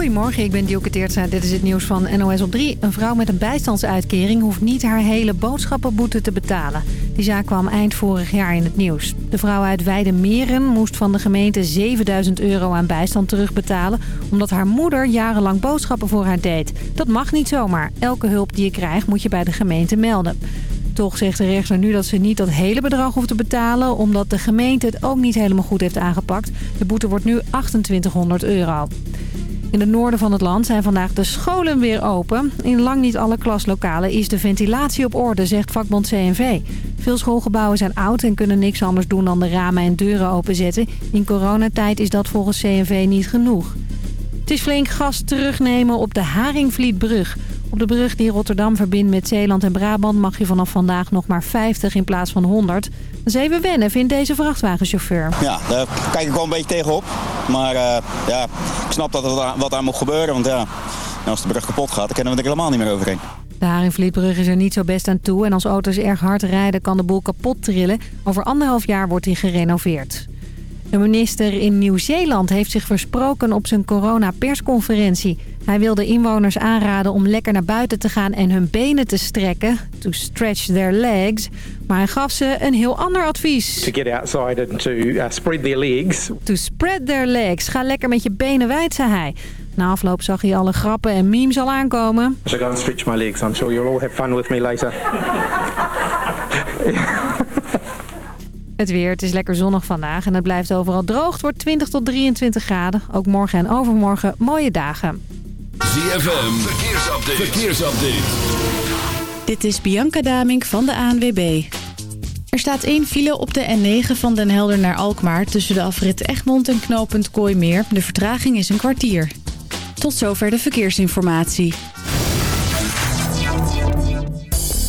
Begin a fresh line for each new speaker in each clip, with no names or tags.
Goedemorgen, ik ben Dielke Teertza. Dit is het nieuws van NOS op 3. Een vrouw met een bijstandsuitkering hoeft niet haar hele boodschappenboete te betalen. Die zaak kwam eind vorig jaar in het nieuws. De vrouw uit Weidemeren moest van de gemeente 7000 euro aan bijstand terugbetalen... omdat haar moeder jarenlang boodschappen voor haar deed. Dat mag niet zomaar. Elke hulp die je krijgt moet je bij de gemeente melden. Toch zegt de rechter nu dat ze niet dat hele bedrag hoeft te betalen... omdat de gemeente het ook niet helemaal goed heeft aangepakt. De boete wordt nu 2800 euro. In het noorden van het land zijn vandaag de scholen weer open. In lang niet alle klaslokalen is de ventilatie op orde, zegt vakbond CNV. Veel schoolgebouwen zijn oud en kunnen niks anders doen dan de ramen en deuren openzetten. In coronatijd is dat volgens CNV niet genoeg. Het is flink gas terugnemen op de Haringvlietbrug. Op de brug die Rotterdam verbindt met Zeeland en Brabant... mag je vanaf vandaag nog maar 50 in plaats van 100. Dat is even wennen, vindt deze vrachtwagenchauffeur.
Ja, daar kijk ik wel een beetje tegenop. Maar uh, ja, ik snap dat er wat aan moet gebeuren. Want ja, als de brug kapot gaat, dan kennen we er helemaal niet meer overheen.
De Haringvlietbrug is er niet zo best aan toe. En als auto's erg hard rijden, kan de boel kapot trillen. Over anderhalf jaar wordt hij gerenoveerd. De minister in Nieuw-Zeeland heeft zich versproken op zijn corona-persconferentie. Hij wil de inwoners aanraden om lekker naar buiten te gaan en hun benen te strekken. To stretch their legs. Maar hij gaf ze een heel ander advies.
To get outside and to uh, spread their legs.
To spread their legs. Ga lekker met je benen wijd, zei hij. Na afloop zag hij alle grappen en memes al aankomen.
So go and stretch my legs. I'm sure you'll all have fun with me later.
Het weer, het is lekker zonnig vandaag en het blijft overal droog. Het wordt 20 tot 23 graden. Ook morgen en overmorgen mooie dagen.
ZFM, verkeersupdate. verkeersupdate.
Dit is Bianca Damink van de ANWB. Er staat één file op de N9 van Den Helder naar Alkmaar... tussen de afrit Egmond en knooppunt Kooimeer. De vertraging is een kwartier. Tot zover de verkeersinformatie.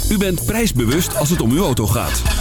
U bent prijsbewust als het om uw auto gaat.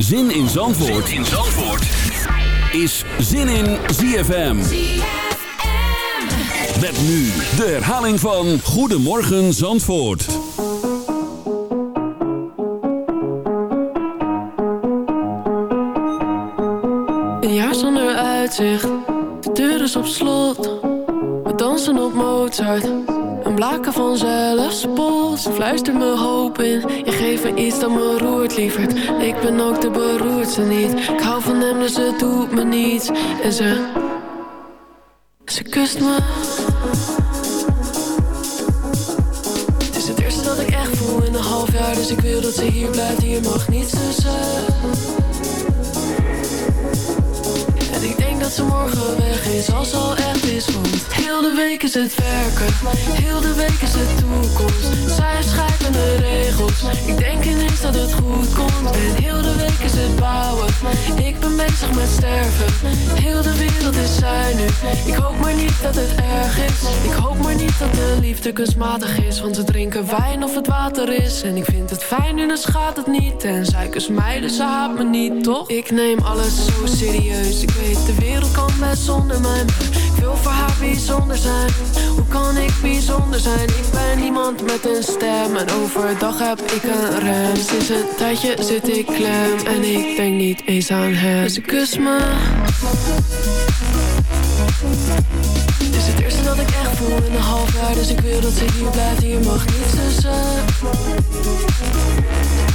Zin in Zandvoort, in Zandvoort. is Zin in ZFM. Met nu de herhaling van Goedemorgen Zandvoort.
Een jaar zonder uitzicht, de deur is op slot. We dansen op Mozart, blaken van zelfspot. Ze fluistert me hoop in, je geeft me iets dat me roert, lieverd. Ik ben ook de beroerdste niet, ik hou van hem dus het doet me niets. En ze, ze kust me. Het is het eerste dat ik echt voel in een half jaar, dus ik wil dat ze hier blijft. Hier mag niets tussen. Dat ze morgen weg is, als al echt is Want heel de week is het werken, heel de week is het toekomst. Zij schrijven de regels, ik denk ineens dat het goed komt. En heel de week is het bouwen, ik ben bezig met sterven. Heel de wereld is zij nu, ik hoop maar niet dat het erg is. Ik hoop maar niet dat de liefde kunstmatig is. Want ze drinken wijn of het water is. En ik vind het fijn nu, dan schaadt het niet. En zij kust mij, dus ze haat me niet, toch? Ik neem alles zo serieus, ik weet de wereld kan best zonder mij? Ik wil voor haar bijzonder zijn. Hoe kan ik bijzonder zijn? Ik ben iemand met een stem En overdag heb ik een rem. Sinds een tijdje zit ik klem En ik denk niet eens aan hem. Ze kust me. Het is het eerste dat ik echt voel in een half jaar. Dus ik wil dat ze hier blijft, hier mag niets tussen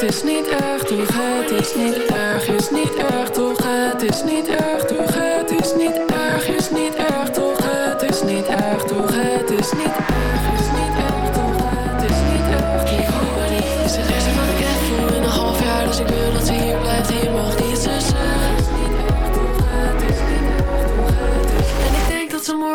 Het is niet erg toch Het is niet erg, is niet erg toch? Het is niet erg toch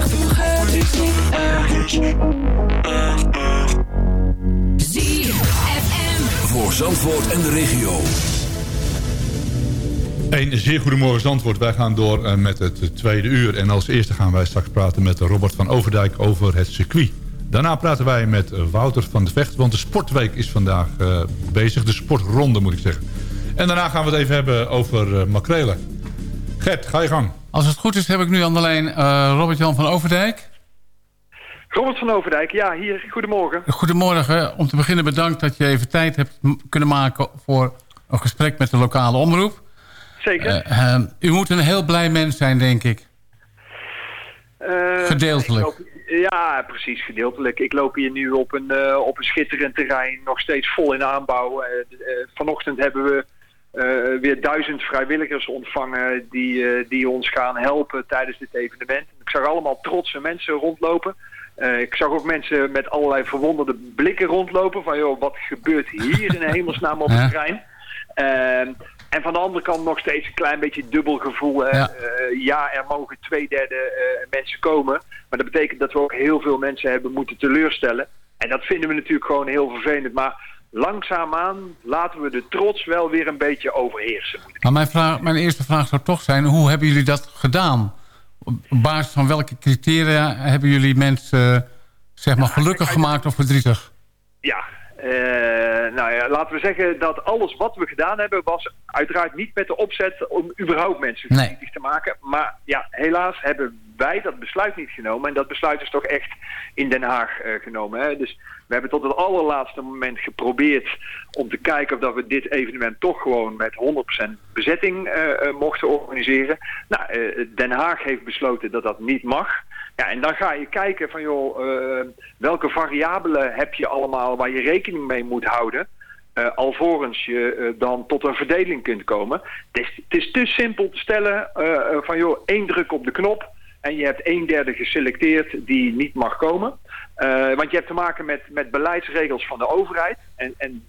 toch Het is niet erg
Voor Zandvoort en de regio.
Een zeer goedemorgen Zandvoort. Wij gaan door eh, met het tweede uur. En als eerste gaan wij straks praten met Robert van Overdijk over het circuit. Daarna praten wij met Wouter van de Vecht. Want de sportweek is vandaag eh, bezig. De sportronde moet ik zeggen. En daarna gaan we het even hebben over uh, makrelen. Gert, ga je gang.
Als het goed is heb ik nu aan de lijn uh, Robert-Jan van Overdijk.
Robert van Overdijk, ja, hier. Goedemorgen.
Goedemorgen. Om te beginnen bedankt dat je even tijd hebt kunnen maken... voor een gesprek met de lokale omroep.
Zeker.
Uh, u moet een heel blij mens zijn, denk ik.
Uh,
gedeeltelijk.
Ik ja, precies, gedeeltelijk. Ik loop hier nu op een, uh, op een schitterend terrein, nog steeds vol in aanbouw. vanochtend hebben we weer duizend vrijwilligers ontvangen die, die ons gaan helpen tijdens dit evenement. Ik zag allemaal trotse mensen rondlopen. Uh, ik zag ook mensen met allerlei verwonderde blikken rondlopen. Van joh, wat gebeurt hier in hemelsnaam op het terrein? Uh, en van de andere kant nog steeds een klein beetje dubbel gevoel. Ja. Ja, er mogen twee derde mensen komen. Maar dat betekent dat we ook heel veel mensen hebben moeten teleurstellen. En dat vinden we natuurlijk gewoon heel vervelend. Maar langzaamaan laten we de trots wel weer een beetje overheersen.
Maar mijn, vraag, mijn eerste vraag zou toch zijn, hoe hebben jullie dat gedaan? Op basis van welke criteria hebben jullie mensen zeg maar, gelukkig gemaakt of verdrietig?
Ja, uh, nou ja, laten we zeggen dat alles wat we gedaan hebben... was uiteraard niet met de opzet om überhaupt mensen verdrietig nee. te maken. Maar ja, helaas hebben wij dat besluit niet genomen. En dat besluit is toch echt in Den Haag uh, genomen. Hè? Dus we hebben tot het allerlaatste moment geprobeerd om te kijken of dat we dit evenement toch gewoon met 100% bezetting uh, mochten organiseren. Nou, Den Haag heeft besloten dat dat niet mag. Ja, en dan ga je kijken van joh, welke variabelen heb je allemaal waar je rekening mee moet houden. Uh, alvorens je dan tot een verdeling kunt komen. Het is, het is te simpel te stellen van joh, één druk op de knop en je hebt een derde geselecteerd die niet mag komen. want je hebt te maken met, met beleidsregels van de overheid. En, en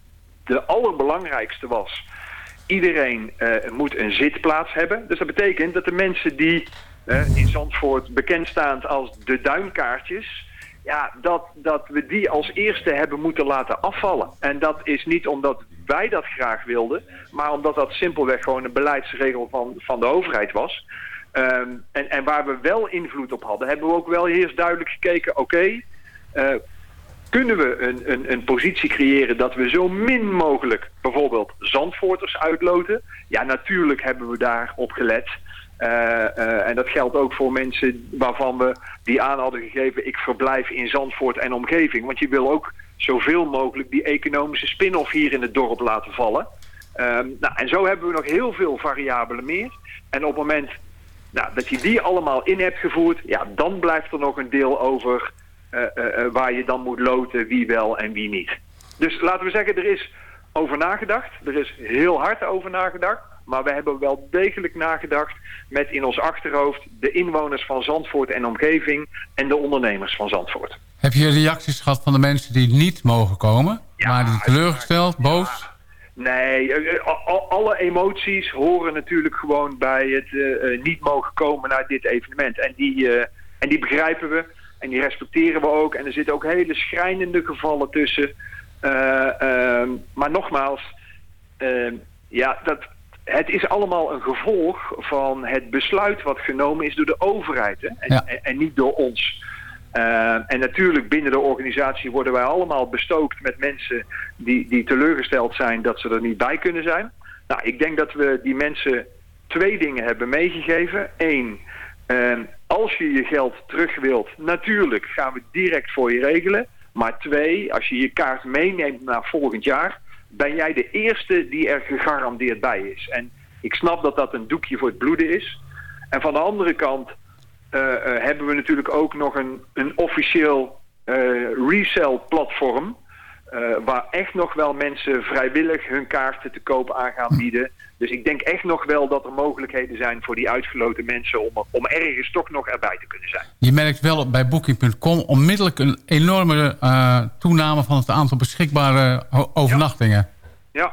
de allerbelangrijkste was, iedereen moet een zitplaats hebben. Dus dat betekent dat de mensen die uh, in Zandvoort bekendstaand als de duinkaartjes... ja, dat, dat we die als eerste hebben moeten laten afvallen. En dat is niet omdat wij dat graag wilden... maar omdat dat simpelweg gewoon een beleidsregel van, van de overheid was... Um, en, en waar we wel invloed op hadden, hebben we ook wel eerst duidelijk gekeken... oké, uh, kunnen we een, een, een positie creëren dat we zo min mogelijk bijvoorbeeld Zandvoorters uitloten? Ja, natuurlijk hebben we daarop gelet... Uh, uh, en dat geldt ook voor mensen waarvan we die aan hadden gegeven... ik verblijf in Zandvoort en omgeving. Want je wil ook zoveel mogelijk die economische spin-off hier in het dorp laten vallen. Um, nou, en zo hebben we nog heel veel variabelen meer. En op het moment nou, dat je die allemaal in hebt gevoerd... ja, dan blijft er nog een deel over uh, waar je dan moet loten wie wel en wie niet. Dus laten we zeggen, er is over nagedacht. Er is heel hard over nagedacht. Maar we hebben wel degelijk nagedacht met in ons achterhoofd de inwoners van Zandvoort en omgeving en de ondernemers van Zandvoort.
Heb je reacties gehad van de mensen die niet mogen komen? maar die teleurgesteld, boos?
Nee, eh, eh, al- alle emoties horen natuurlijk gewoon bij het eh, niet mogen komen naar dit evenement. En die, en die begrijpen we en die respecteren we ook. En er zitten ook hele schrijnende gevallen tussen. Eh, ehm, maar nogmaals, ehm, ja, dat, het is allemaal een gevolg van het besluit wat genomen is door de overheid. Hè? En,
Ja.
en, en niet door ons. Uh, en natuurlijk binnen de organisatie worden wij allemaal bestookt met mensen die, die teleurgesteld zijn dat ze er niet bij kunnen zijn. Nou, ik denk dat we die mensen twee dingen hebben meegegeven. Eén, uh, als je je geld terug wilt, natuurlijk gaan we direct voor je regelen. Maar twee, als je je kaart meeneemt naar volgend jaar, ben jij de eerste die er gegarandeerd bij is. En ik snap dat dat een doekje voor het bloeden is. En van de andere kant hebben we natuurlijk ook nog een, een officieel uh, resell platform. Uh, waar echt nog wel mensen vrijwillig hun kaarten te koop aan gaan bieden. Dus ik denk echt nog wel dat er mogelijkheden zijn voor die uitgeloten mensen om, om ergens toch nog erbij te kunnen zijn.
Je merkt wel bij Booking.com onmiddellijk een enorme uh, toename van het aantal beschikbare overnachtingen.
Ja. ja.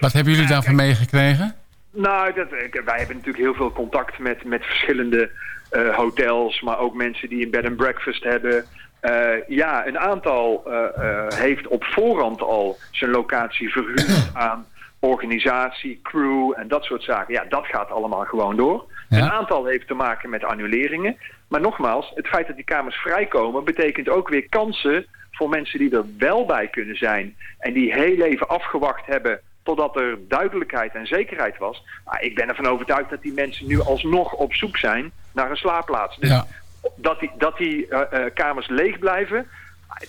Wat hebben jullie daarvan meegekregen?
Nou, dat, wij hebben natuurlijk heel veel contact met, met verschillende uh, hotels, maar ook mensen die een bed and breakfast hebben. Uh, ja, een aantal uh, heeft op voorhand al zijn locatie verhuurd aan organisatie, crew en dat soort zaken. Ja, dat gaat allemaal gewoon door. Ja. Een aantal heeft te maken met annuleringen. Maar nogmaals, het feit dat die kamers vrijkomen betekent ook weer kansen voor mensen die er wel bij kunnen zijn. En die heel even afgewacht hebben totdat er duidelijkheid en zekerheid was. Maar ik ben ervan overtuigd dat die mensen nu alsnog op zoek zijn naar een slaapplaats. Dus
ja.
dat die, dat die uh, uh, kamers leeg blijven...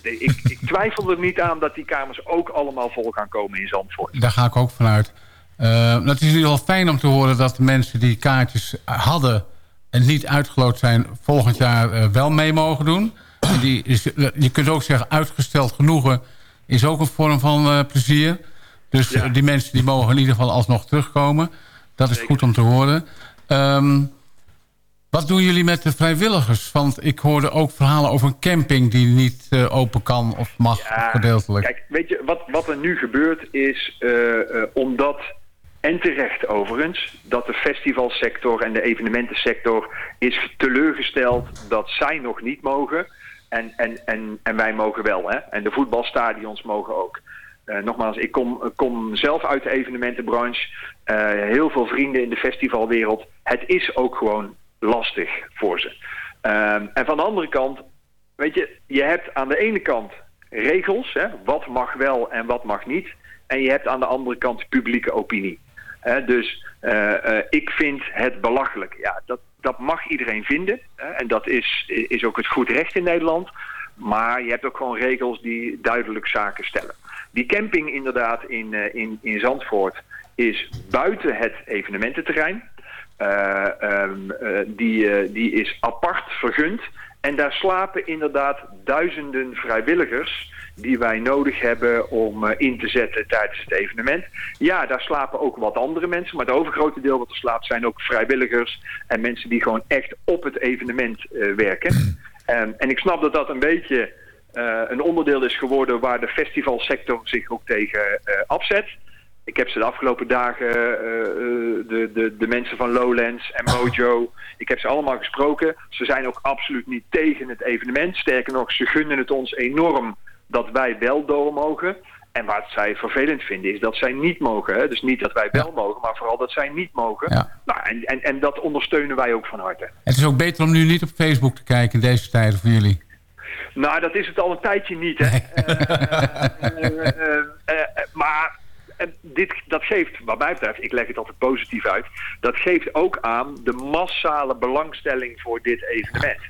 Ik, ik, twijfel er niet aan dat die kamers ook allemaal vol gaan komen in Zandvoort.
Daar ga ik ook vanuit. Uh, het is in ieder geval fijn om te horen dat de mensen die kaartjes hadden... en niet uitgeloot zijn, volgend jaar wel mee mogen doen. En die is, je kunt ook zeggen, uitgesteld genoegen is ook een vorm van plezier... Dus ja. die mensen die mogen in ieder geval alsnog terugkomen. Dat is
Zeker.
goed om te horen. Um, wat doen jullie met de vrijwilligers? Want ik hoorde ook verhalen over een camping die niet uh, open kan of mag
ja,
gedeeltelijk.
Kijk, weet je, wat, wat er nu gebeurt is uh, uh, omdat, en terecht overigens, dat de festivalsector en de evenementensector is teleurgesteld dat zij nog niet mogen. En, en, en, en wij mogen wel, hè? En de voetbalstadions mogen ook. Uh, nogmaals, ik kom, kom, zelf uit de evenementenbranche. Uh, heel veel vrienden in de festivalwereld. Het is ook gewoon lastig voor ze. Uh, en van de andere kant, weet je, je hebt aan de ene kant regels. Hè, wat mag wel en wat mag niet. En je hebt aan de andere kant publieke opinie. dus uh, ik vind het belachelijk. Ja, dat, dat mag iedereen vinden. en dat is, is ook het goed recht in Nederland. Maar je hebt ook gewoon regels die duidelijk zaken stellen. Die camping inderdaad in, uh, in, in Zandvoort is buiten het evenemententerrein. Uh, um, uh, die, die is apart vergund. En daar slapen inderdaad duizenden vrijwilligers die wij nodig hebben om in te zetten tijdens het evenement. Ja, daar slapen ook wat andere mensen, maar het overgrote deel wat er slaapt zijn ook vrijwilligers en mensen die gewoon echt op het evenement werken. Um, en ik snap dat dat een beetje een onderdeel is geworden waar de festivalsector zich ook tegen afzet. Ik heb ze de afgelopen dagen, uh, de, de, de mensen van Lowlands en Mojo, ik heb ze allemaal gesproken. Ze zijn ook absoluut niet tegen het evenement. Sterker nog, ze gunnen het ons enorm dat wij wel door mogen. En wat zij vervelend vinden is dat zij niet mogen. Hè? Dus niet dat wij wel ja. mogen, maar vooral dat zij niet mogen.
Ja.
Nou, en, en, en dat ondersteunen wij ook van harte.
Het is ook beter om nu niet op Facebook te kijken in deze tijden voor jullie.
Nou, dat is het al een tijdje niet, hè. Nee. uh, uh, uh, maar dit, dat geeft, wat mij betreft, ik leg het altijd positief uit... dat geeft ook aan de massale belangstelling voor dit evenement.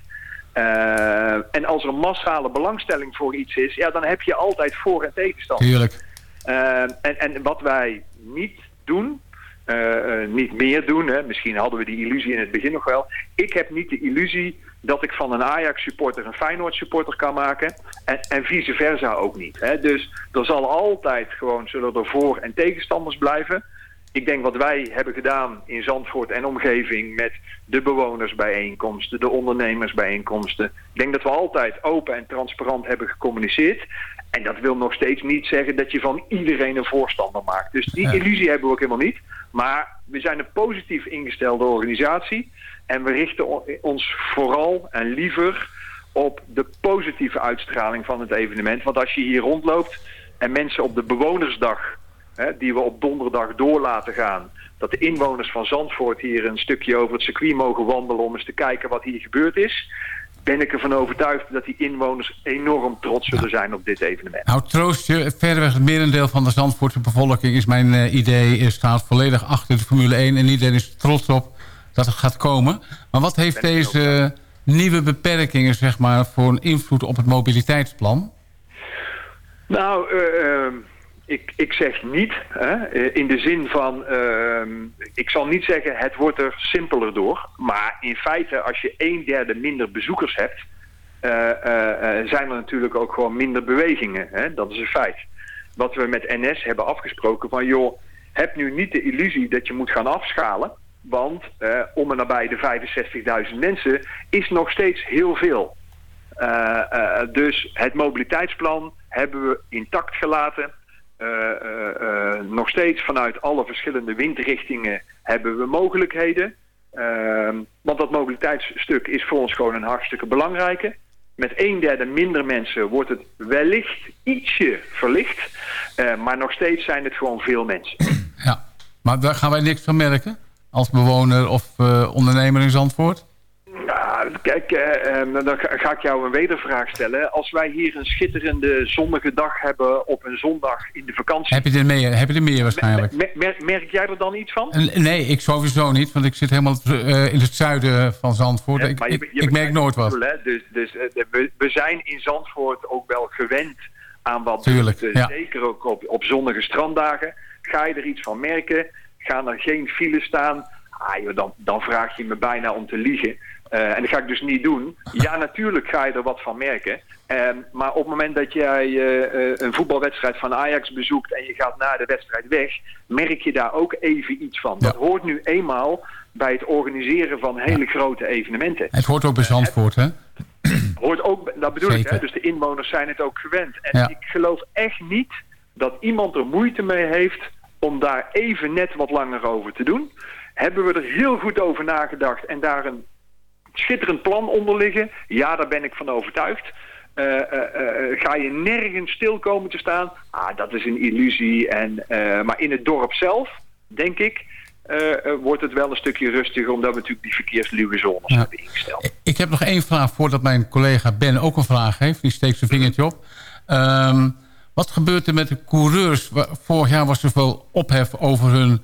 en als er een massale belangstelling voor iets is... ja, dan heb je altijd voor- en tegenstand.
Tuurlijk.
en, en wat wij niet doen... Uh, niet meer doen. Hè. Misschien hadden we die illusie in het begin nog wel. Ik heb niet de illusie dat ik van een Ajax supporter een Feyenoord supporter kan maken. En, en vice versa ook niet. Hè. Dus er zal altijd gewoon, zullen er voor- en tegenstanders blijven. Ik denk wat wij hebben gedaan in Zandvoort en omgeving met de bewonersbijeenkomsten, de ondernemersbijeenkomsten. Ik denk dat we altijd open en transparant hebben gecommuniceerd. En dat wil nog steeds niet zeggen dat je van iedereen een voorstander maakt. Dus die
Ja.
illusie hebben we ook helemaal niet. Maar we zijn een positief ingestelde organisatie. En we richten ons vooral en liever op de positieve uitstraling van het evenement. Want als je hier rondloopt en mensen op de bewonersdag, hè, die we op donderdag door laten gaan, dat de inwoners van Zandvoort hier een stukje over het circuit mogen wandelen om eens te kijken wat hier gebeurd is, ben ik ervan overtuigd dat die inwoners enorm trots zullen zijn op dit evenement.
Nou, troost je, verreweg het merendeel van de Zandvoortse bevolking... is mijn eh, idee, staat volledig achter de Formule 1... en iedereen is trots op dat het gaat komen. Maar wat heeft deze nieuwe beperkingen zeg maar, voor een invloed op het mobiliteitsplan?
Nou, eh, ehm, ik, ik zeg niet, hè, eh, in de zin van, ehm, ik zal niet zeggen het wordt er simpeler door. Maar in feite, als je een derde minder bezoekers hebt, eh, zijn er natuurlijk ook gewoon minder bewegingen. Hè? Dat is een feit. Wat we met NS hebben afgesproken van, joh, heb nu niet de illusie dat je moet gaan afschalen. Want eh, om en nabij de 65.000 mensen is nog steeds heel veel. Eh, eh, dus het mobiliteitsplan hebben we intact gelaten. Nog steeds vanuit alle verschillende windrichtingen hebben we mogelijkheden. Ehm, want dat mobiliteitsstuk is voor ons gewoon een hartstikke belangrijke. Met een derde minder mensen wordt het wellicht ietsje verlicht. Maar nog steeds zijn het gewoon veel mensen.
Maar daar gaan wij niks van merken? Als bewoner of eh, ondernemer in Zandvoort?
Ja, kijk, eh, eh, dan ga ik jou een wedervraag stellen. Als wij hier een schitterende zonnige dag hebben op een zondag in de vakantie...
Heb je er meer, heb je er meer waarschijnlijk?
mer- mer- merk jij er dan iets van?
Nee, ik sowieso niet, want ik zit helemaal in het zuiden van Zandvoort.
Ja,
ik
je-
ik, merk nooit
wat bedoel? Dus, dus we, we zijn in Zandvoort ook wel gewend aan wat
Tuurlijk, ja.
Zeker ook op, op zonnige stranddagen. Ga je er iets van merken? Gaan er geen files staan? Ah, joh, dan, dan vraag je me bijna om te liegen. Eh, en dat ga ik dus niet doen. Ja, natuurlijk ga je er wat van merken. Ehm, maar op het moment dat jij eh, eh, een voetbalwedstrijd van Ajax bezoekt... en je gaat na de wedstrijd weg... merk je daar ook even iets van. Dat hoort nu eenmaal bij het organiseren van hele grote evenementen.
Het hoort ook bij Zandvoort, hè?
Hoort ook, dat bedoel ik, hè? dus de inwoners zijn het ook gewend. En
Ja.
ik geloof echt niet dat iemand er moeite mee heeft om daar even net wat langer over te doen. Hebben we er heel goed over nagedacht en daar een schitterend plan onder liggen? Ja, daar ben ik van overtuigd. Eh, eh, eh, ga je nergens stil komen te staan? Ah, dat is een illusie. En, maar in het dorp zelf, denk ik, wordt het wel een stukje rustiger... omdat we natuurlijk die verkeersluwe zones
Ja.
hebben ingesteld.
Ik heb nog één vraag voordat mijn collega Ben ook een vraag heeft. Die steekt zijn vingertje op. Ehm, wat gebeurt er met de coureurs? Vorig jaar was er veel ophef over hun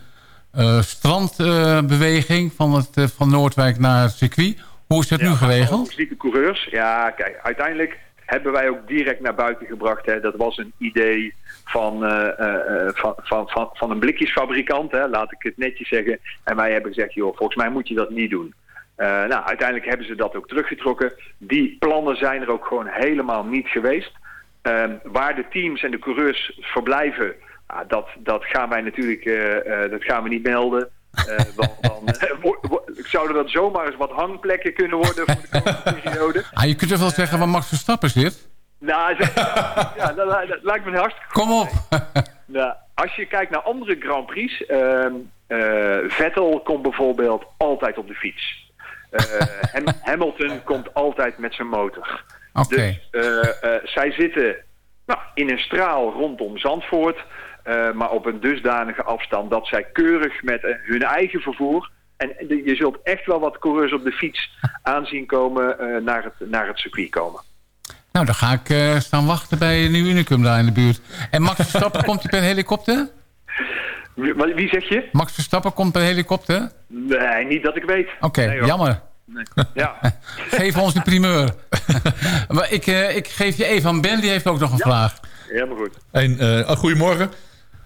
eh, strandbeweging... van, het, eh, van Noordwijk naar het circuit. Hoe is dat nu geregeld?
Zieke coureurs. Ja, kijk, uiteindelijk hebben wij ook direct naar buiten gebracht. Hè. Dat was een idee van, eh, van, van, van, van een blikjesfabrikant, hè, laat ik het netjes zeggen. En wij hebben gezegd, joh, volgens mij moet je dat niet doen. Nou, uiteindelijk hebben ze dat ook teruggetrokken. Die plannen zijn er ook gewoon helemaal niet geweest. Ehm, waar de teams en de coureurs verblijven, ah, dat, dat gaan wij natuurlijk eh, eh, dat gaan we niet melden. Eh, want dan zouden dat zomaar eens wat hangplekken kunnen worden voor de komende periode.
Ah, je kunt er wel zeggen waar Max Verstappen zit.
Nou, zo- ja, dat, li- dat lijkt me hartstikke
Kom op!
Nou, als je kijkt naar andere Grand Prix, ehm, eh, Vettel komt bijvoorbeeld altijd op de fiets. Ham- Hamilton komt altijd met zijn motor. Dus eh, eh, zij zitten nou, in een straal rondom Zandvoort, eh, maar op een dusdanige afstand dat zij keurig met hun eigen vervoer. En je zult echt wel wat coureurs op de fiets aanzien komen naar, het, naar het circuit komen.
Nou, dan ga ik staan wachten bij Nieuw Unicum daar in de buurt. En Max Verstappen komt hij per helikopter?
Wie, zeg je?
Max Verstappen komt per helikopter?
Nee, niet dat ik weet.
Oké,
Nee,
jammer.
Nee. Ja.
Geef ons de primeur. maar ik, eh, ik geef je even aan Ben, die heeft ook nog een vraag.
Helemaal goed.
Een, eh, ah, goedemorgen.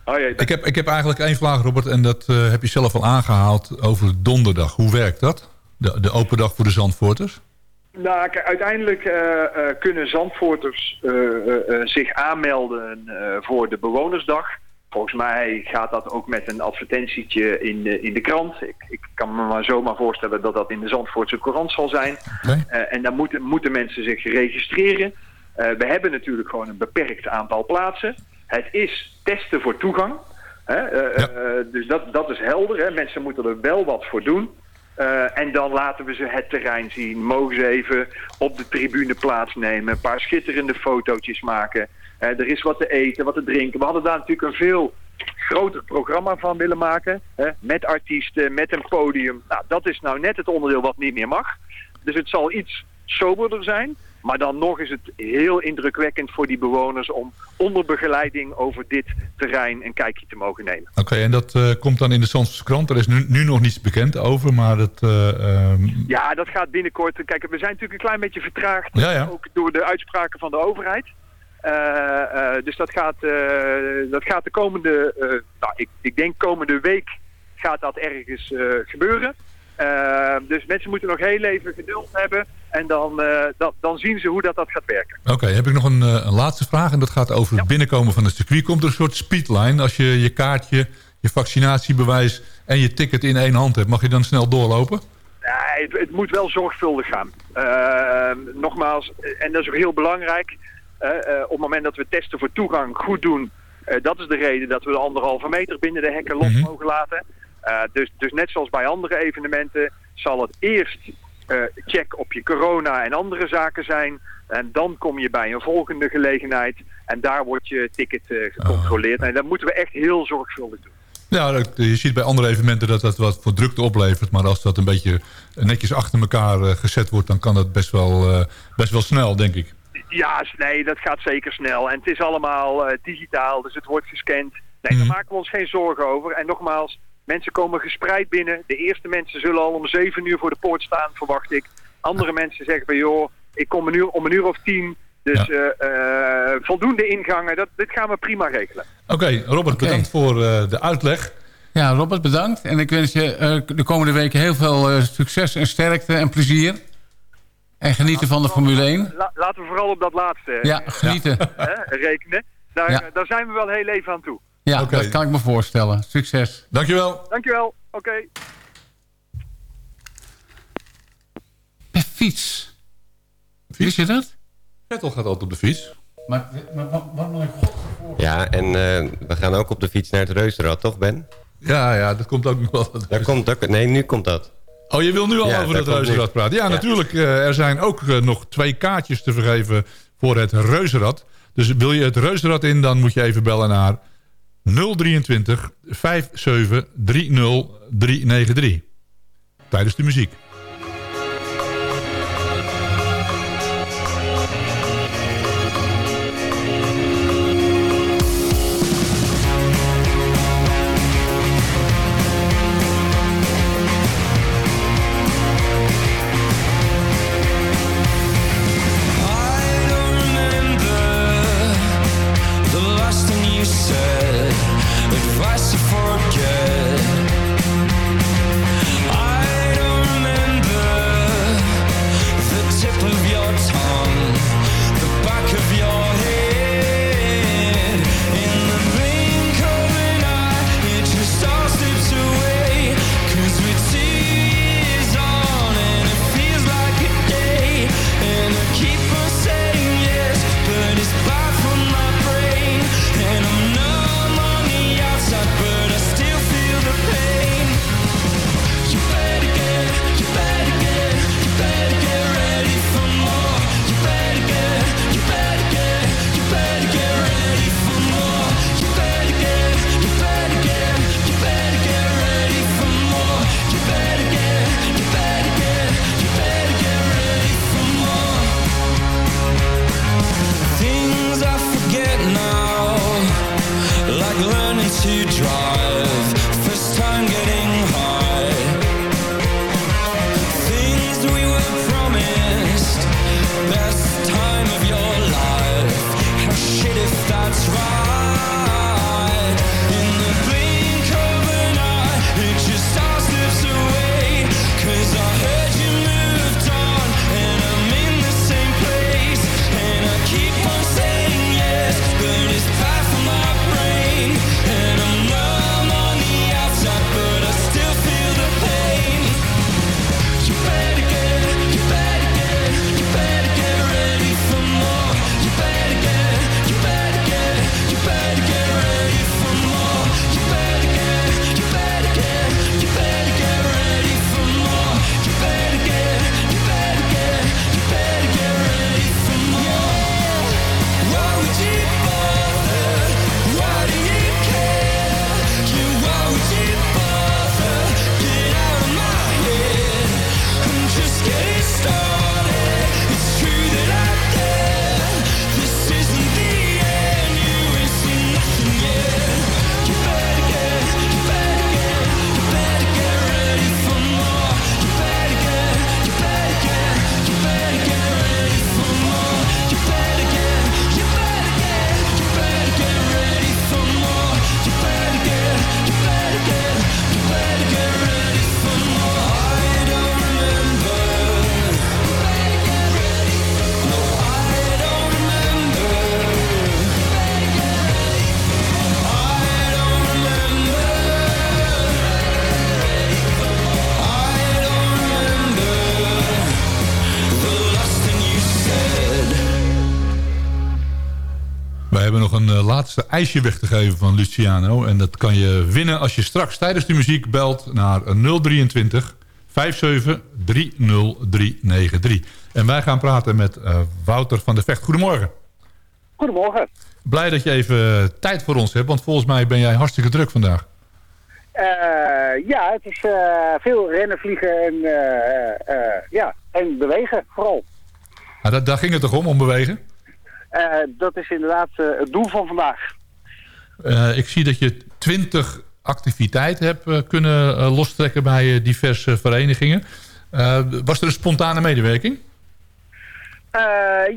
Oh, jee,
Ik heb, ik heb eigenlijk één vraag, Robert. En dat eh, heb je zelf al aangehaald over donderdag. Hoe werkt dat? De, de open dag voor de Zandvoorters?
Nou, uiteindelijk eh, eh, kunnen Zandvoorters eh, eh, eh, zich aanmelden eh, voor de bewonersdag. Volgens mij gaat dat ook met een advertentietje in de, in de krant. Ik, ik kan me maar zomaar voorstellen dat dat in de Zandvoortse Courant zal zijn. Eh, en dan moeten, moeten mensen zich registreren. Eh, we hebben natuurlijk gewoon een beperkt aantal plaatsen. Het is testen voor toegang. Hè? eh, dus dat, dat is helder. Hè? Mensen moeten er wel wat voor doen. En dan laten we ze het terrein zien. Mogen ze even op de tribune plaatsnemen. Een paar schitterende fotootjes maken. Eh, er is wat te eten, wat te drinken. We hadden daar natuurlijk een veel groter programma van willen maken. Hè? Met artiesten, met een podium. Nou, dat is nou net het onderdeel wat niet meer mag. Dus het zal iets soberder zijn. Maar dan nog is het heel indrukwekkend voor die bewoners... om onder begeleiding over dit terrein een kijkje te mogen nemen.
Oké, en dat eh, komt dan in de Zandvoortse krant. Er is nu, nu nog niets bekend over, maar dat... eh, ehm,
Ja, dat gaat binnenkort. Kijk, we zijn natuurlijk een klein beetje vertraagd.
Ja, ja.
Ook door de uitspraken van de overheid. Eh, eh, dus dat gaat, eh, dat gaat de komende, nou, ik, ik denk komende week gaat dat ergens gebeuren. Dus mensen moeten nog heel even geduld hebben. En dan, dan, dan zien ze hoe dat, dat gaat werken.
Oké, heb ik nog een, een laatste vraag. En dat gaat over het binnenkomen van het circuit. Komt er een soort speedline? Als je je kaartje, je vaccinatiebewijs en je ticket in één hand hebt... mag je dan snel doorlopen?
Nee, het, het moet wel zorgvuldig gaan. Nogmaals, en dat is ook heel belangrijk. Eh, op het moment dat we testen voor toegang goed doen... eh, dat is de reden dat we de anderhalve meter binnen de hekken los mogen laten. Eh, dus, dus net zoals bij andere evenementen zal het eerst check op je corona en andere zaken zijn. En dan kom je bij een volgende gelegenheid. En daar wordt je ticket gecontroleerd. En dat moeten we echt heel zorgvuldig doen.
Ja, je ziet bij andere evenementen dat dat wat voor drukte oplevert. Maar als dat een beetje netjes achter elkaar gezet wordt... dan kan dat best wel, best wel snel, denk ik.
Ja, nee, dat gaat zeker snel. En het is allemaal eh, digitaal, dus het wordt gescand. Nee, daar maken we ons geen zorgen over. En nogmaals, mensen komen gespreid binnen. De eerste mensen zullen al om zeven uur voor de poort staan, verwacht ik. Andere mensen zeggen van, joh, ik kom een uur, om een uur of tien. Dus eh, eh, voldoende ingangen, dat, dit gaan we prima regelen.
Oké, Robert, bedankt voor eh, de uitleg.
Ja, Robert, bedankt. En ik wens je eh, de komende weken heel veel eh, succes en sterkte en plezier. En genieten van de Formule 1.
La- laten we vooral op dat laatste eh,
Ja, genieten.
hè, rekenen. Daar,
Ja.
daar zijn we wel heel even aan toe.
Ja, dat kan ik me voorstellen. Succes.
Dankjewel.
Dankjewel, oké.
Per fiets. Wist je dat?
Vettel gaat altijd op de fiets.
Maar, maar wat, wat wil ik god
Ja, en eh, we gaan ook op de fiets naar het Reuzenrad, toch Ben?
Ja, ja, dat komt ook nog wel.
Daar komt ook, nee, nu komt dat.
Oh, je wil nu al
Ja,
over het reuzenrad praten. Ja,
Ja.
natuurlijk. eh, er zijn ook eh, nog twee kaartjes te vergeven voor het reuzenrad. Dus wil je het reuzenrad in, dan moet je even bellen naar 023 57 30 393. Tijdens de muziek.
Laatste ijsje weg te geven van Luciano. En dat kan je winnen als je straks tijdens de muziek belt naar 023 57 30393. En wij gaan praten met eh, Wouter van der Vecht. Goedemorgen.
Goedemorgen.
Blij dat je even tijd voor ons hebt, want volgens mij ben jij hartstikke druk vandaag.
Eh, ja, het is eh, veel rennen, vliegen en, eh, eh, ja, en bewegen vooral.
Ah, daar, daar ging het toch om, om bewegen?
Eh, dat is inderdaad eh, het doel van vandaag.
Eh, ik zie dat je 20 activiteiten hebt kunnen lostrekken bij diverse verenigingen. Was er een spontane medewerking?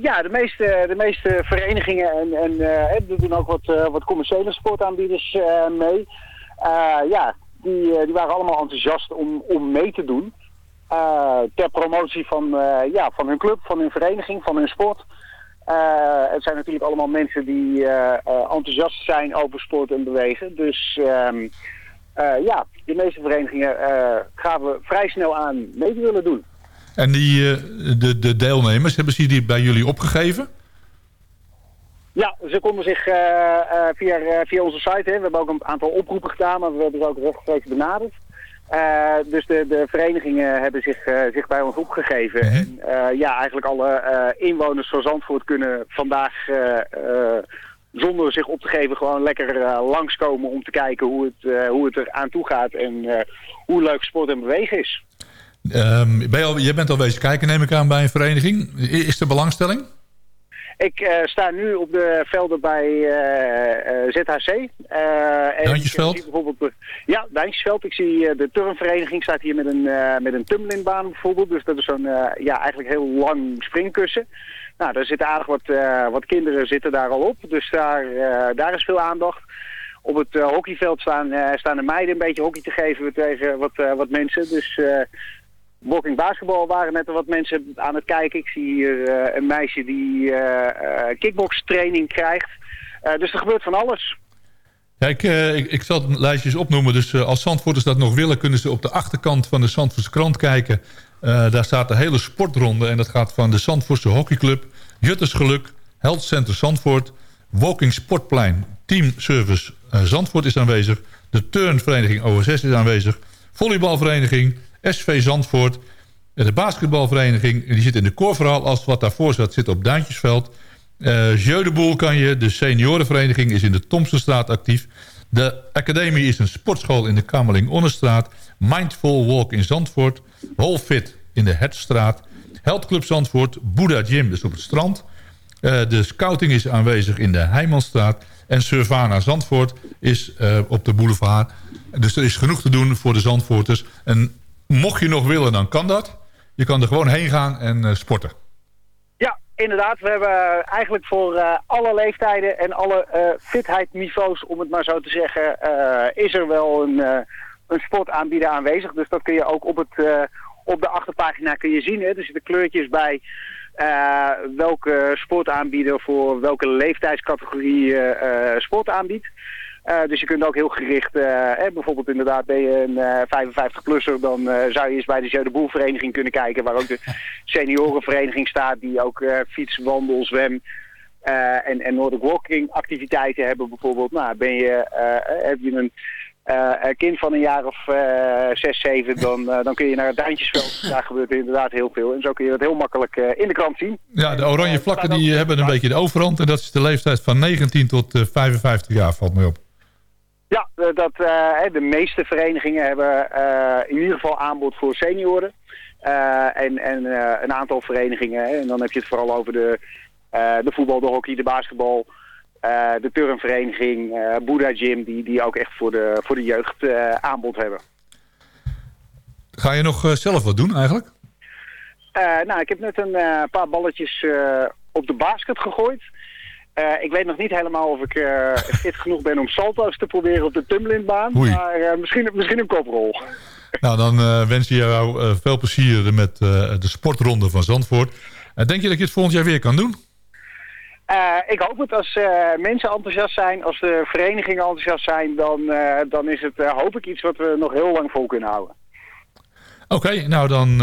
Ja, de meeste, de meeste verenigingen en, en er doen ook wat, wat commerciële sportaanbieders mee. Ja, die, die waren allemaal enthousiast om, om mee te doen. Ter promotie van, ja, van hun club, van hun vereniging, van hun sport. Eh, het zijn natuurlijk allemaal mensen die eh, eh, enthousiast zijn over sport en bewegen. Dus ehm, eh, ja, de meeste verenigingen eh, gaven vrij snel aan mee te willen doen.
En die, de, de deelnemers, hebben ze die bij jullie opgegeven?
Ja, ze konden zich via, via onze site, hè, we hebben ook een aantal oproepen gedaan, maar we hebben ze ook rechtstreeks benaderd. Eh, dus de, de verenigingen hebben zich, eh, zich bij ons opgegeven. En eh, ja, eigenlijk alle inwoners van Zandvoort kunnen vandaag, zonder zich op te geven, gewoon lekker langskomen om te kijken hoe het, hoe het er aan toe gaat en hoe leuk sport en bewegen is.
Ehm, ben je, al, je bent al bezig kijken, neem ik aan, bij een vereniging. Is er belangstelling?
Ik eh, sta nu op de velden bij eh, eh, ZHC. en
Duintjesveld?
Zie bijvoorbeeld, ja, Duintjesveld. Ik zie de turnvereniging staat hier met een, met een tummelinbaan bijvoorbeeld. Dus dat is zo'n ja, eigenlijk heel lang springkussen. Nou, daar zitten aardig wat, wat kinderen zitten daar al op. Dus daar, daar is veel aandacht. Op het hockeyveld staan, staan de meiden een beetje hockey te geven tegen wat, wat mensen. Dus walking basketbal waren net wat mensen aan het kijken. Ik zie hier eh, een meisje die eh eh kickbox training krijgt. Dus er gebeurt van alles.
Ja, ik, ik, ik zal lijstjes opnoemen. Dus als Zandvoorters dat nog willen... kunnen ze op de achterkant van de Zandvoortse krant kijken. Daar staat de hele sportronde. En dat gaat van de Zandvoortse hockeyclub... Juttersgeluk, Health Center Zandvoort... Walking Sportplein, Team Service Zandvoort is aanwezig... de turnvereniging OSS is aanwezig... volleybalvereniging, SV Zandvoort... de basketbalvereniging, die zit in de koorverhaal... als wat daarvoor zat, zit op Duintjesveld... eh Jeu de Boel kan je, de seniorenvereniging is in de Thompsonstraat actief. De academie is een sportschool in de Kamerling-Onnestraat. Mindful Walk in Zandvoort. Whole Fit in de Hertstraat. Health Club Zandvoort. Buddha Gym, dus op het strand. Eh, de scouting is aanwezig in de Heijmanstraat. En Survana Zandvoort is eh, op de boulevard. Dus er is genoeg te doen voor de Zandvoorters. En mocht je nog willen, dan kan dat. Je kan er gewoon heen gaan en eh, sporten.
Ja, inderdaad. We hebben eigenlijk voor eh, alle leeftijden en alle eh fitheidsniveaus, om het maar zo te zeggen, eh, is er wel een, eh, een sportaanbieder aanwezig. Dus dat kun je ook op, het, eh, op de achterpagina kun je zien. Hè. Er zitten kleurtjes bij eh, welke sportaanbieder voor welke leeftijdscategorie eh, eh, sport aanbiedt. Eh, dus je kunt ook heel gericht, eh, hè, bijvoorbeeld inderdaad ben je een 55-plusser, dan zou je eens bij de Jeu de Boel vereniging kunnen kijken, waar ook de seniorenvereniging staat, die ook fiets, wandel, zwem en, en Nordic Walking activiteiten hebben bijvoorbeeld. Nou, ben je, heb je een kind van een jaar of zes, zeven, dan, dan kun je naar het Duintjesveld. Daar gebeurt inderdaad heel veel. En zo kun je dat heel makkelijk in de krant zien.
Ja, de oranje vlakken die hebben een beetje de overhand. En dat is de leeftijd van 19 tot eh, 55 jaar, valt mij op.
Eh, dat, eh, de meeste verenigingen hebben eh, in ieder geval aanbod voor senioren. En en een aantal verenigingen, hè, en dan heb je het vooral over de, de voetbal, de hockey, de basketbal, de turnvereniging, eh Buddha Gym, die, die ook echt voor de, voor de jeugd aanbod hebben.
Ga je nog zelf wat doen eigenlijk?
Nou, ik heb net een paar balletjes op de basket gegooid. Eh, ik weet nog niet helemaal of ik eh, fit genoeg ben om salto's te proberen op de tumblinbaan.
Oei.
Maar eh, misschien, misschien een koprol.
Nou, dan wens je jou veel plezier met de sportronde van Zandvoort. En denk je dat je het volgend jaar weer kan doen?
Ik hoop het. Als mensen enthousiast zijn, als de verenigingen enthousiast zijn, dan, dan is het, hoop ik, iets wat we nog heel lang vol kunnen houden.
Oké, nou dan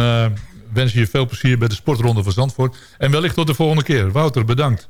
wens je je veel plezier bij de sportronde van Zandvoort. En wellicht tot de volgende keer. Wouter, bedankt.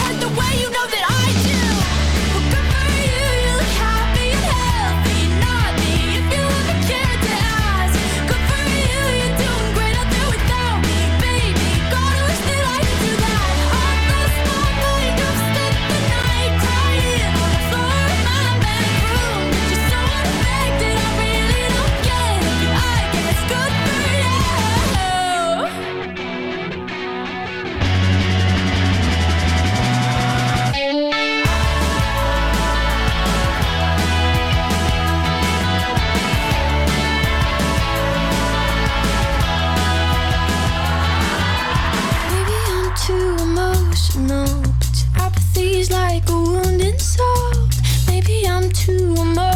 Maybe I'm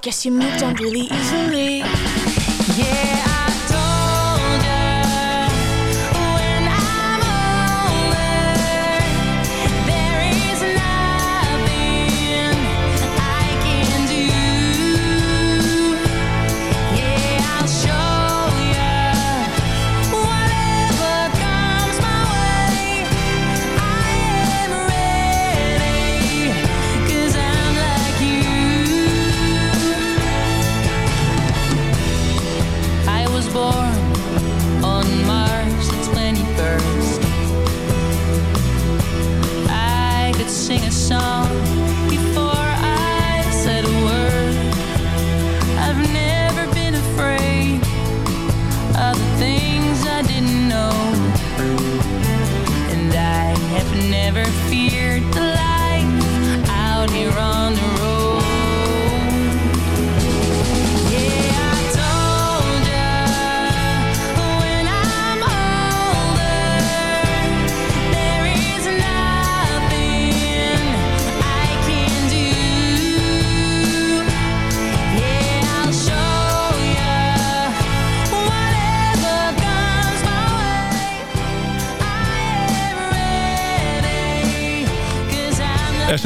guess you moved on really easily. Yeah,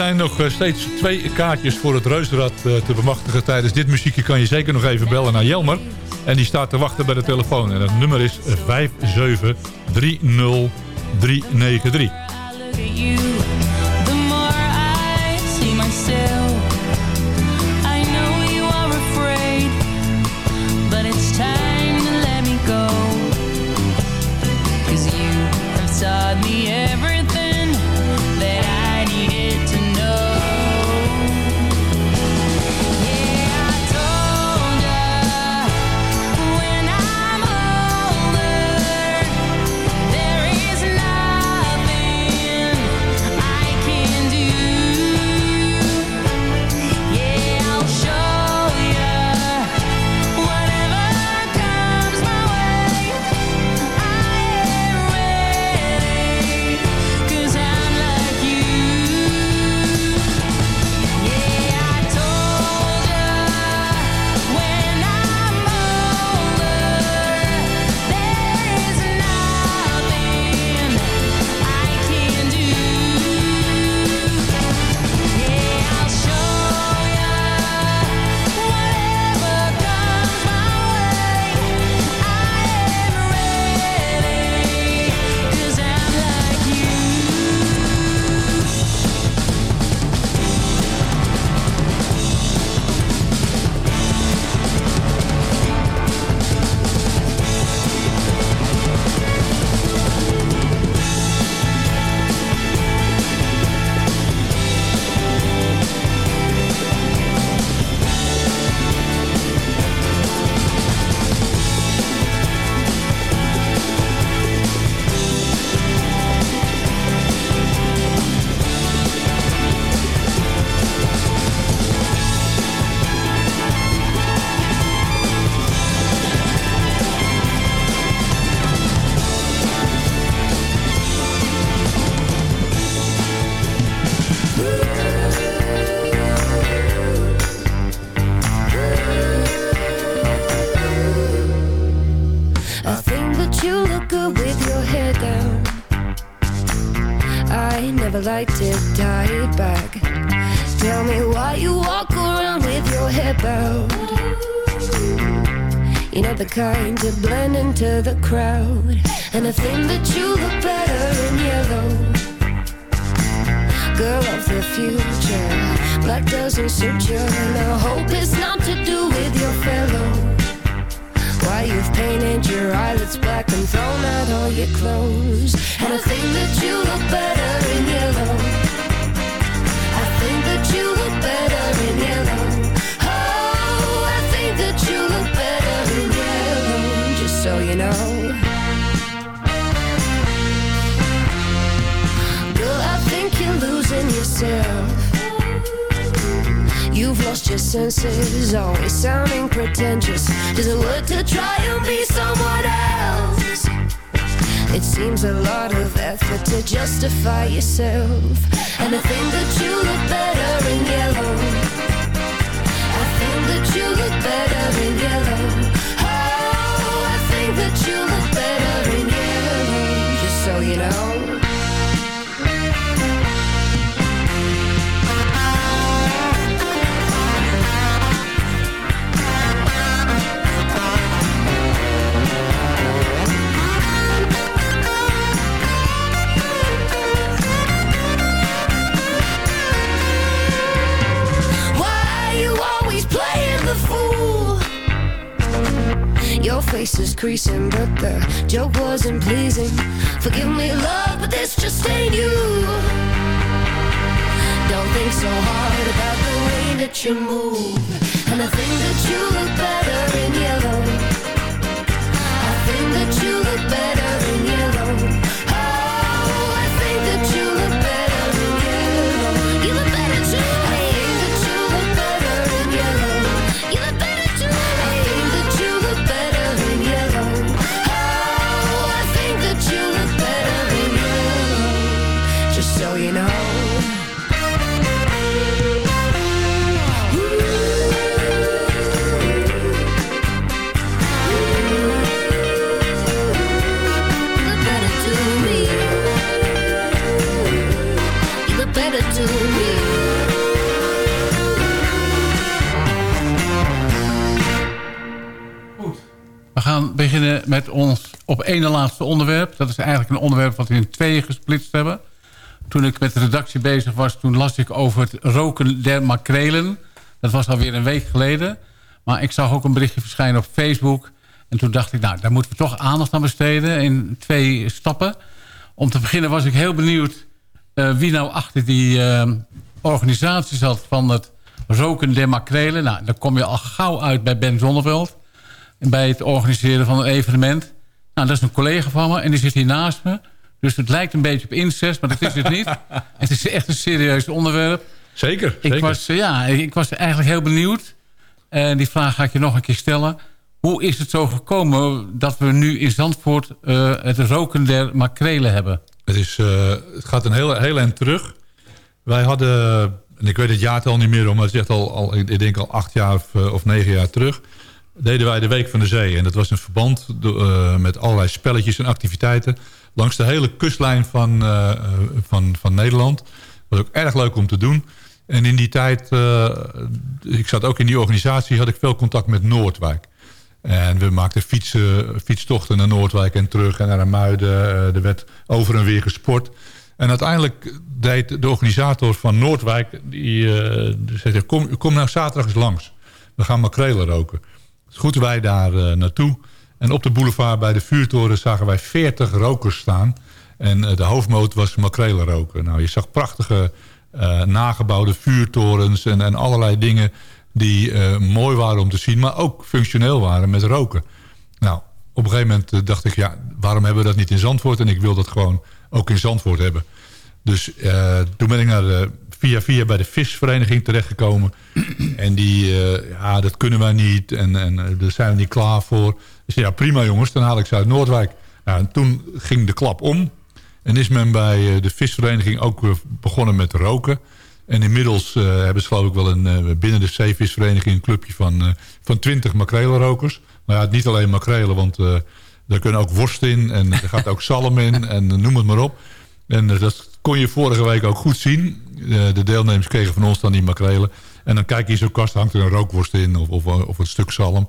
zijn nog eh, steeds twee kaartjes voor het Reuzenrad eh, te bemachtigen. Tijdens dit muziekje kan je zeker nog even bellen naar Jelmer. En die staat te wachten bij de telefoon. En het nummer is 5730393.
Why you walk around with your hair bowed. You're not the kind to blend into the crowd. And I think that you look better in yellow. Girl of the future, black doesn't suit you. And I hope it's not to do with your fellow. Why you've painted your eyelids black and thrown out all your clothes. And I think that you look better in yellow. Oh, You've lost your senses, always sounding pretentious. Does it work to try and be someone else? It seems a lot of effort to justify yourself. And I think that you look better in yellow. I think that you look better in yellow. Your face is creasing, but the joke wasn't pleasing. Forgive me, love, but this just ain't you. Don't think so hard about the way that you move. And I think that you look better
beginnen met ons op ene laatste onderwerp. Dat is eigenlijk een onderwerp wat we in tweeën gesplitst hebben. Toen ik met de redactie bezig was, toen las ik over het roken der makrelen. Dat was alweer een week geleden. Maar ik zag ook een berichtje verschijnen op Facebook. En toen dacht ik, nou, daar moeten we toch aandacht aan besteden in twee stappen. Om te beginnen was ik heel benieuwd eh, wie nou achter die eh, organisatie zat van het roken der makrelen. Nou, daar kom je al gauw uit bij Ben Zonneveld. Bij het organiseren van een evenement. Nou, dat is een collega van me en die zit hier naast me. Dus het lijkt een beetje op incest, maar dat is het niet. het is echt een serieus onderwerp.
Zeker,
Ik
zeker.
was, ja, ik was eigenlijk heel benieuwd. En die vraag ga ik je nog een keer stellen. Hoe is het zo gekomen dat we nu in Zandvoort eh, het roken der makrelen hebben?
Het, is, eh, het gaat een heel, heel eind terug. Wij hadden, en ik weet het jaartal niet meer, maar het is echt al, al ik denk al acht jaar of, eh, of negen jaar terug. Deden wij de Week van de Zee. En dat was een verband eh, met allerlei spelletjes en activiteiten. Langs de hele kustlijn van, eh, van, van Nederland. was ook erg leuk om te doen. En in die tijd, ik zat ook in die organisatie, had ik veel contact met Noordwijk. En we maakten fietsen, fietstochten naar Noordwijk en terug en naar Muiden. Er werd over en weer gesport. En uiteindelijk deed de organisator van Noordwijk... die die zei, kom, kom nou zaterdag eens langs. We gaan makrelen roken. Goed wij daar eh, naartoe. En op de boulevard bij de vuurtoren zagen wij 40 rokers staan. En eh, de hoofdmoot was makrelen roken. Nou, je zag prachtige eh, nagebouwde vuurtorens en, en allerlei dingen... die mooi waren om te zien, maar ook functioneel waren met roken. Nou, op een gegeven moment dacht ik, ja, waarom hebben we dat niet in Zandvoort? En ik wil dat gewoon ook in Zandvoort hebben. Dus toen ben ik naar de, via via bij de visvereniging terechtgekomen. en die, eh, ja, dat kunnen wij niet. En, en eh, daar zijn we niet klaar voor. Dus ja, prima jongens, dan haal ik ze uit Noordwijk. Nou, en toen ging de klap om. En is men bij eh, de visvereniging ook begonnen met roken. En inmiddels hebben ze geloof ik wel een, eh, binnen de zeevisvereniging een clubje van, eh, van 20 makrelenrokers. Nou ja, niet alleen makrelen, want daar kunnen ook worst in en er gaat ook zalm in en noem het maar op. En dat kon je vorige week ook goed zien. Eh, de deelnemers kregen van ons dan die makrelen. En dan kijk je in zo'n kast, hangt er een rookworst in of, of, of een stuk zalm.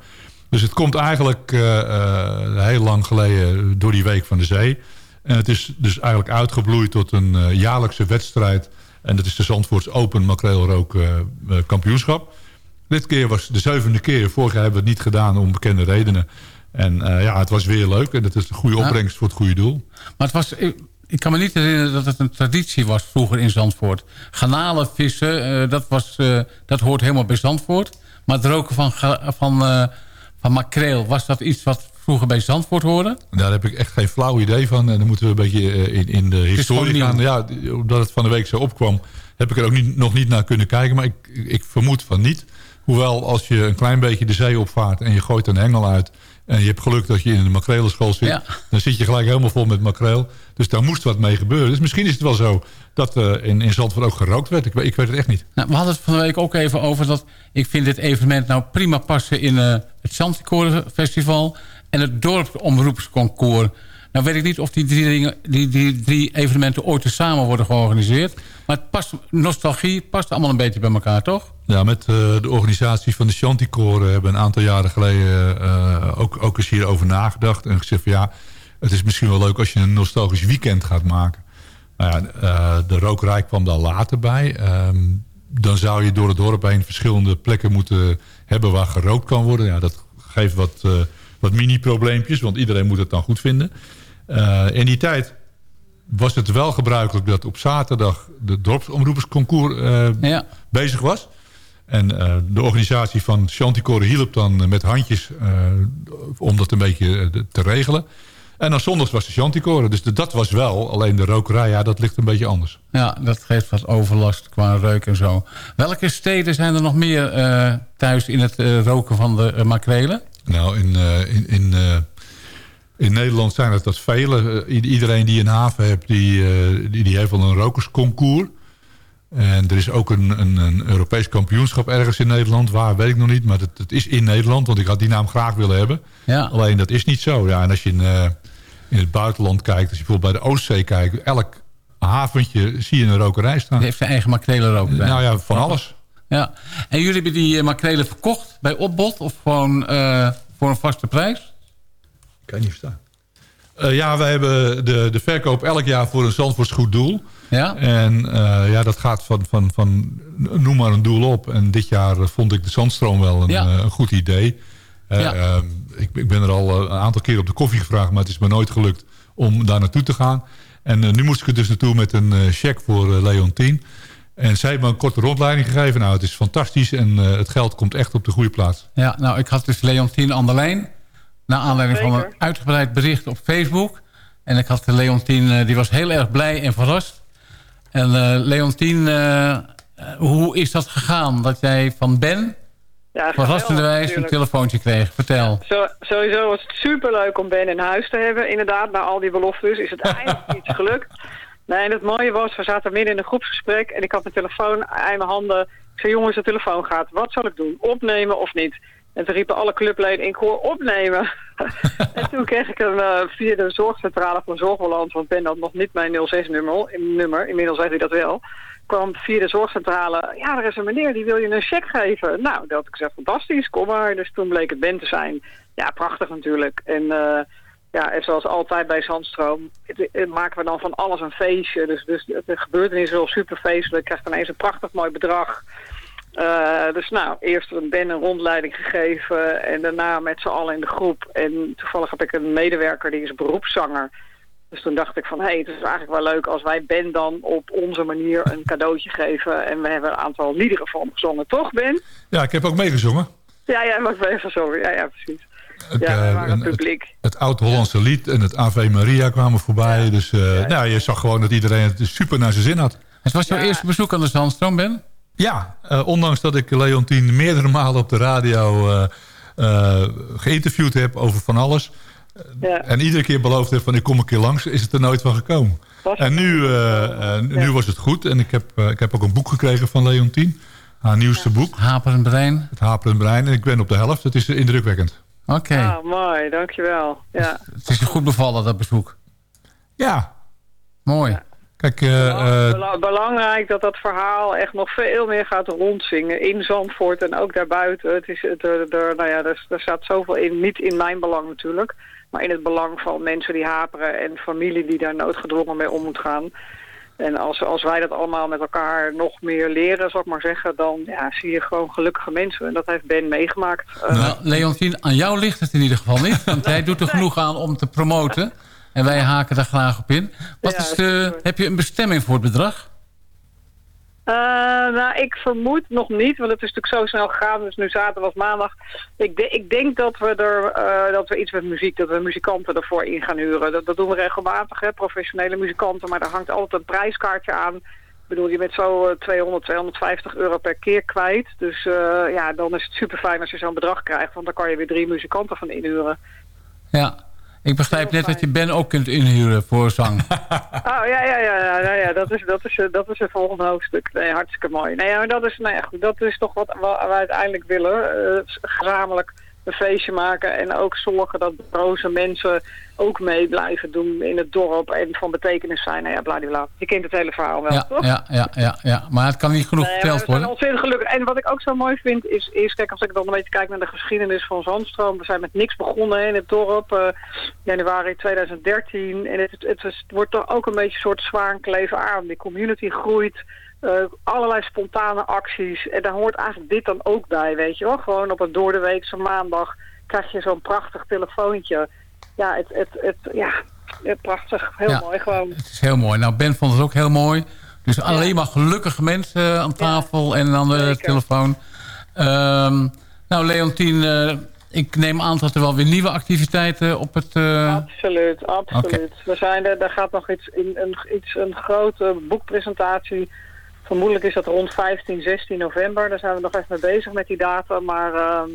Dus het komt eigenlijk eh, eh, heel lang geleden door die Week van de Zee. En het is dus eigenlijk uitgebloeid tot een jaarlijkse wedstrijd. En dat is de Zandvoorts Open Makreelrook kampioenschap. Dit keer was de zevende keer. Vorig jaar hebben we het niet gedaan om bekende redenen. En ja, het was weer leuk. En het is een goede
Ja.
opbrengst voor het goede doel.
Maar het was, ik, kan me niet herinneren dat het een traditie was vroeger in Zandvoort. Garnalen vissen, eh, dat, was, eh, dat hoort helemaal bij Zandvoort. Maar het roken van, van, eh, van makreel, was dat iets wat vroeger bij Zandvoort hoorde?
Daar heb ik echt geen flauw idee van. En dan moeten we een beetje in, in de historie gaan. Ja, omdat het van de week zo opkwam, heb ik er ook niet, nog niet naar kunnen kijken. Maar ik, ik vermoed van niet. Hoewel, als je een klein beetje de zee opvaart en je gooit een hengel uit... en je hebt geluk dat je in de makrelenschool zit...
Ja.
dan zit je gelijk helemaal vol met makreel. Dus daar moest wat mee gebeuren. Dus misschien is het wel zo dat eh, in, in Zandvoort ook gerookt werd. Ik, weet- ik weet het echt niet.
Nou, we hadden het van de week ook even over dat ik vind dit evenement nou prima passen in eh, het Zandvoort Festival en het dorpsomroepsconcours. Nou weet ik niet of die drie, dingen, die, die drie evenementen ooit tezamen worden georganiseerd. Maar het past, nostalgie past allemaal een beetje bij elkaar, toch?
Ja, met eh, de organisatie van de Chanticoren hebben we een aantal jaren geleden ook, ook eens hierover nagedacht. En gezegd van ja, het is misschien wel leuk als je een nostalgisch weekend gaat maken. Nou ja, eh, de rokerij kwam daar later bij. Ehm, dan zou je door het dorp heen verschillende plekken moeten hebben waar gerookt kan worden. Ja, dat geeft wat, eh, wat mini-probleempjes, want iedereen moet het dan goed vinden. Eh, in die tijd was het wel gebruikelijk dat op zaterdag de dorpsomroepersconcours eh, bezig was. En de organisatie van Chanticore hielp dan met handjes om dat een beetje te regelen. En dan zondags was de Chanticore. Dus de- dat was wel. Alleen de rokerij, ja, dat ligt een beetje anders.
Ja, dat geeft wat overlast qua reuk en zo. Welke steden zijn er nog meer eh, thuis in het eh, roken van de eh, makrelen?
Nou, in, in, in, in Nederland zijn het dat vele. Iedereen die een haven heeft, die, die, die heeft wel een rokersconcours. En er is ook een, een, een Europees kampioenschap ergens in Nederland. Waar, weet ik nog niet. Maar het, het is in Nederland, want ik had die naam graag willen hebben.
Ja.
Alleen dat is niet zo. Ja, en als je in, eh, in het buitenland kijkt, als je bijvoorbeeld bij de Oostzee kijkt... elk haventje zie je een rokerij staan.
Die heeft zijn eigen makrelenrokerij.
Nou ja, van alles.
Ja. En jullie hebben die eh, makrelen verkocht bij opbod of gewoon eh, voor een vaste prijs?
Kan je niet verstaan. Eh, ja, wij hebben de, de verkoop elk jaar voor een Zandvoorts goed doel.
Ja?
En eh, ja, dat gaat van, van, van noem maar een doel op. En dit jaar vond ik de Zandstroom wel een,
Ja.
eh, een goed idee. Eh,
Ja.
ehm, ik, ik ben er al eh, een aantal keer op de koffie gevraagd, maar het is me nooit gelukt om daar naartoe te gaan. En eh, nu moest ik er dus naartoe met een eh, cheque voor eh, Leontien. En zij heeft me een korte rondleiding gegeven. Nou, het is fantastisch en eh, het geld komt echt op de goede plaats.
Ja, nou, ik had dus Leontien aan de lijn. Naar aanleiding van een uitgebreid bericht op Facebook. En ik had de Leontien, die was heel erg blij en verrast. En eh Leontien, hoe is dat gegaan? Dat jij van Ben
Ja,
verrassende wijze een telefoontje kreeg. Vertel.
Zo, sowieso was het superleuk om Ben in huis te hebben. Inderdaad, na al die beloftes is het eindelijk iets gelukt. Nee, en het mooie was, we zaten midden in een groepsgesprek... en ik had mijn telefoon in mijn handen. Ik zei, jongens, de telefoon gaat. Wat zal ik doen? Opnemen of niet? En toen riepen alle clubleden, ik hoor opnemen. en toen kreeg ik hem eh, via de zorgcentrale van Zorgbalans... want Ben had nog niet mijn 06-nummer, nummer, inmiddels weet hij dat wel... kwam via de zorgcentrale, ja, er is een meneer die wil je een cheque geven. Nou, dat had ik gezegd, fantastisch, kom maar. Dus toen bleek het Ben te zijn. Ja, prachtig natuurlijk. En eh, ja, zoals altijd bij Zandstroom het maken we dan van alles een feestje. Dus, dus de gebeurtenis is wel super feestelijk. Krijgt ineens een prachtig mooi bedrag. Eh, dus nou, eerst een Ben een rondleiding gegeven en daarna met z'n allen in de groep. En toevallig heb ik een medewerker die is beroepszanger. Dus toen dacht ik van, hé, hey, het is eigenlijk wel leuk als wij Ben dan op onze manier een cadeautje geven. En we hebben een aantal liederen voor hem gezongen, toch Ben?
Ja, ik heb ook meegezongen.
Ja, ja, maar ik ben even sorry. Ja, ja, precies.
Het,
ja,
eh,
waren
en
publiek.
Het, het Oud-Hollandse lied en het Ave Maria kwamen voorbij. Dus eh, Nou, je zag gewoon dat iedereen het super naar zijn zin had.
Het was jouw eerste bezoek aan de Zandstroom, Ben?
Ja, eh, ondanks dat ik Leontien meerdere malen op de radio eh, eh, geïnterviewd heb over van alles.
Ja.
En iedere keer beloofd heb van ik kom een keer langs, is het er nooit van gekomen. En nu, eh, eh, nu was het goed. En ik heb, eh, ik heb ook een boek gekregen van Leontien. Haar nieuwste boek.
Haperend Brein.
Het Haperend Brein. En ik ben op de helft. Het is indrukwekkend.
Oké.
Ah, mooi, dankjewel. Ja.
Het is je goed bevallen, dat bezoek.
Ja.
Mooi.
Kijk, eh, eh,
Bela- belangrijk dat dat verhaal echt nog veel meer gaat rondzingen in Zandvoort en ook daarbuiten. Het is, het, er, er- nou ja, er, er staat zoveel in, niet in mijn belang natuurlijk, maar in het belang van mensen die haperen en familie die daar noodgedwongen mee om moet gaan. En als, als wij dat allemaal met elkaar nog meer leren, zal ik maar zeggen, dan ja, zie je gewoon gelukkige mensen. En dat heeft Ben meegemaakt.
Nou, Leontien, aan jou ligt het in ieder geval niet. Want hij doet er genoeg aan om te promoten. En wij haken daar graag op in. Wat is de, heb je een bestemming voor het bedrag?
Eh, nou, ik vermoed nog niet, want het is natuurlijk zo snel gegaan. Dus nu zaterdag was maandag. Ik, ik denk dat we er eh, dat we iets met muziek, dat we muzikanten ervoor in gaan huren. Dat, dat doen we regelmatig, hè, professionele muzikanten. Maar daar hangt altijd een prijskaartje aan. Ik bedoel, je bent zo eh, 200, 250 euro per keer kwijt. Dus eh, ja, dan is het super fijn als je zo'n bedrag krijgt. Want dan kan je weer drie muzikanten van inhuren.
Ja, ik begrijp net dat je Ben ook kunt inhuren voor zang.
Oh ja, ja, ja, ja, ja dat, is, dat, is, dat is het volgende hoofdstuk. Nee, hartstikke mooi. Nee, maar dat is, nou goed, dat is toch wat we, we uiteindelijk willen. eh, gezamenlijk een feestje maken en ook zorgen dat broze mensen ook mee blijven doen in het dorp en van betekenis zijn. Nou ja, bladibla. Je kent het hele verhaal wel,
Ja,
toch?
ja, ja, ja, ja. Maar het kan niet genoeg
Nee,
verteld worden.
ontzettend gelukkig. En wat ik ook zo mooi vind is, is, kijk, als ik dan een beetje kijk naar de geschiedenis van Zandstroom. We zijn met niks begonnen in het dorp, eh, januari 2013. En het, het, het wordt toch ook een beetje een soort zwaankleven aan. Die community groeit, eh, allerlei spontane acties. En daar hoort eigenlijk dit dan ook bij, weet je wel. Gewoon op een doordeweekse maandag krijg je zo'n prachtig telefoontje. Ja, het, het, het, ja, het prachtig. Heel
Ja.
mooi gewoon.
Het is heel mooi. Nou, Ben vond het ook heel mooi. Dus alleen maar gelukkige mensen aan tafel en aan de telefoon. Ehm, nou, Leontien, eh, ik neem aan dat er wel weer nieuwe activiteiten op het... eh,
Absoluut, absoluut. We zijn er, daar gaat nog iets in een, iets, een grote boekpresentatie. Vermoedelijk is dat rond 15, 16 november. Daar zijn we nog even mee bezig met die data. Maar ehm,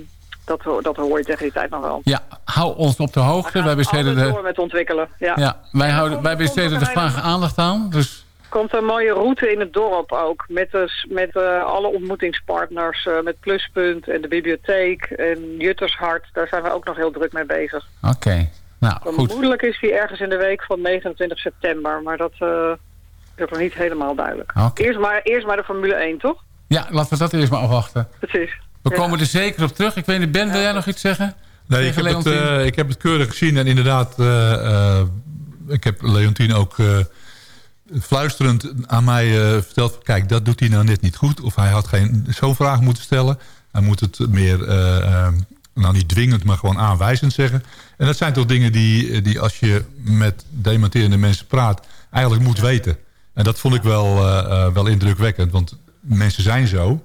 dat, dat hoor je tegen die tijd nog wel.
Ja, hou ons op de hoogte. Wij besteden de,
door met ontwikkelen. Ja.
ja, wij, houden, wij besteden er graag aandacht aan. Dus
Er komt een mooie route in het dorp ook. Met, met eh, alle ontmoetingspartners. eh, met Pluspunt en de bibliotheek en Juttershart. Daar zijn we ook nog heel druk mee bezig.
oké. Nou, goed.
Vermoedelijk is die ergens in de week van 29 september. Maar dat eh, is nog niet helemaal duidelijk. Eerst, maar, eerst maar de Formule 1, toch?
Ja, laten we dat eerst maar afwachten.
Precies.
We
Ja.
komen er zeker op terug. Ik weet niet, Ben, wil jij nog iets zeggen?
Nee, ik heb, het, eh, ik heb het keurig gezien. En inderdaad, eh, eh, ik heb Leontien ook eh, fluisterend aan mij eh, verteld... kijk, dat doet hij nou net niet goed. Of hij had geen zo'n vraag moeten stellen. Hij moet het meer, nou niet dwingend, maar gewoon aanwijzend zeggen. En dat zijn toch dingen die, die als je met dementerende mensen praat... eigenlijk moet weten. En dat vond ik wel, eh, eh, wel indrukwekkend. Want mensen zijn zo...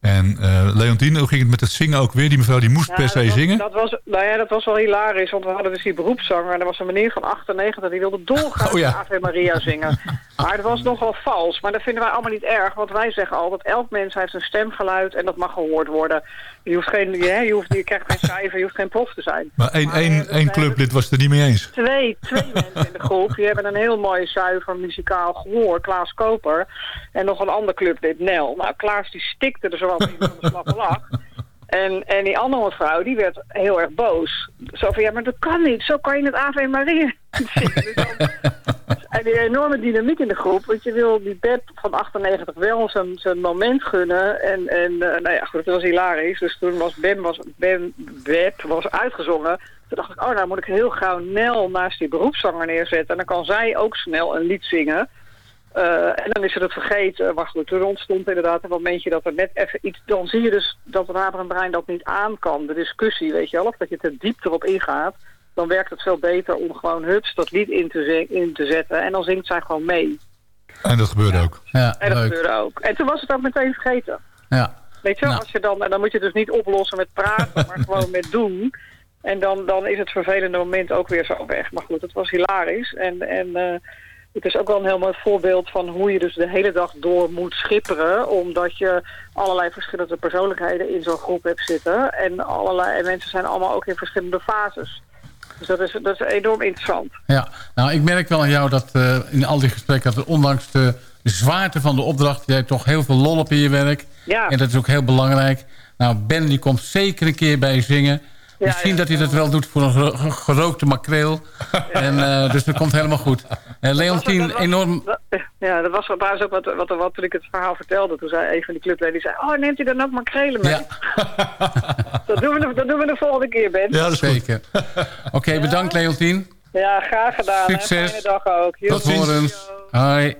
En eh Leontien, hoe ging het met het zingen ook weer? Die mevrouw die moest
Ja,
per se
was,
zingen.
Dat was, nou ja, dat was wel hilarisch, want we hadden dus die beroepszanger... en er was een meneer van 98, die wilde dolgraag
Oh ja.
Ave Maria zingen. Maar het was nogal vals, maar dat vinden wij allemaal niet erg... want wij zeggen altijd, elk mens heeft een stemgeluid en dat mag gehoord worden. Je, hoeft geen, je, je, hoeft, je krijgt geen cijfer, je hoeft geen prof te zijn.
Maar één, één, één clublid was het er niet mee eens.
Twee, twee mensen in de groep. Die hebben een heel mooi zuiver muzikaal gehoor. Klaas Koper. En nog een ander clublid, Nel. Nou, Klaas die stikte er zo wel in van de slag en lach. En, en die andere mevrouw, die werd heel erg boos. Zo van, ja, maar dat kan niet. Zo kan je het Ave Maria. Dus dan- en die enorme dynamiek in de groep. Want je wil die Beb van 98 wel zijn, moment gunnen. En, en eh, nou ja, goed, dat was hilarisch. Dus toen was Ben, was, ben was uitgezongen. Toen dacht ik, oh, nou moet ik heel gauw Nel naast die beroepszanger neerzetten. En dan kan zij ook snel een lied zingen. Eh, en dan is ze het vergeten. Maar goed, er ontstond inderdaad een momentje dat er net even iets... Dan zie je dus dat het Brein dat niet aan kan. De discussie, weet je wel. Of dat je te diep erop ingaat. Dan werkt het veel beter om gewoon hups dat lied in te, in te zetten. En dan zingt zij gewoon mee.
En dat gebeurde ook.
Ja,
En dat
leuk.
gebeurde ook. En toen was het ook meteen vergeten.
Ja.
Weet je, wel,
Nou.
als je dan, en dan moet je het dus niet oplossen met praten, maar gewoon met doen. En dan, dan is het vervelende moment ook weer zo weg. Maar goed, het was hilarisch. En, en eh, het is ook wel een heel mooi voorbeeld van hoe je dus de hele dag door moet schipperen. Omdat je allerlei verschillende persoonlijkheden in zo'n groep hebt zitten. En, allerlei, en mensen zijn allemaal ook in verschillende fases. Dus dat is, dat is enorm interessant.
Ja, nou, ik merk wel aan jou dat eh, in al die gesprekken... dat er ondanks de zwaarte van de opdracht... jij toch heel veel lol hebt in je werk.
Ja.
En dat is ook heel belangrijk. Nou, Ben die komt zeker een keer bij je zingen. Misschien dat hij dat wel doet voor een gero- gerookte makreel. en, eh, dus dat komt helemaal goed. En Leontien, enorm...
Ja, dat was trouwens ook wat, wat, wat toen ik het verhaal vertelde. Toen zei een van die clubleden, die zei, oh neemt u dan ook makrelen mee? dat, doen we, de- dat doen we de volgende keer, Ben.
Ja, dat is Zeker. Oké, bedankt Leontien.
Ja, graag gedaan. hè.
Succes.
Fijne dag ook. Jo.
Tot horens. Hoi.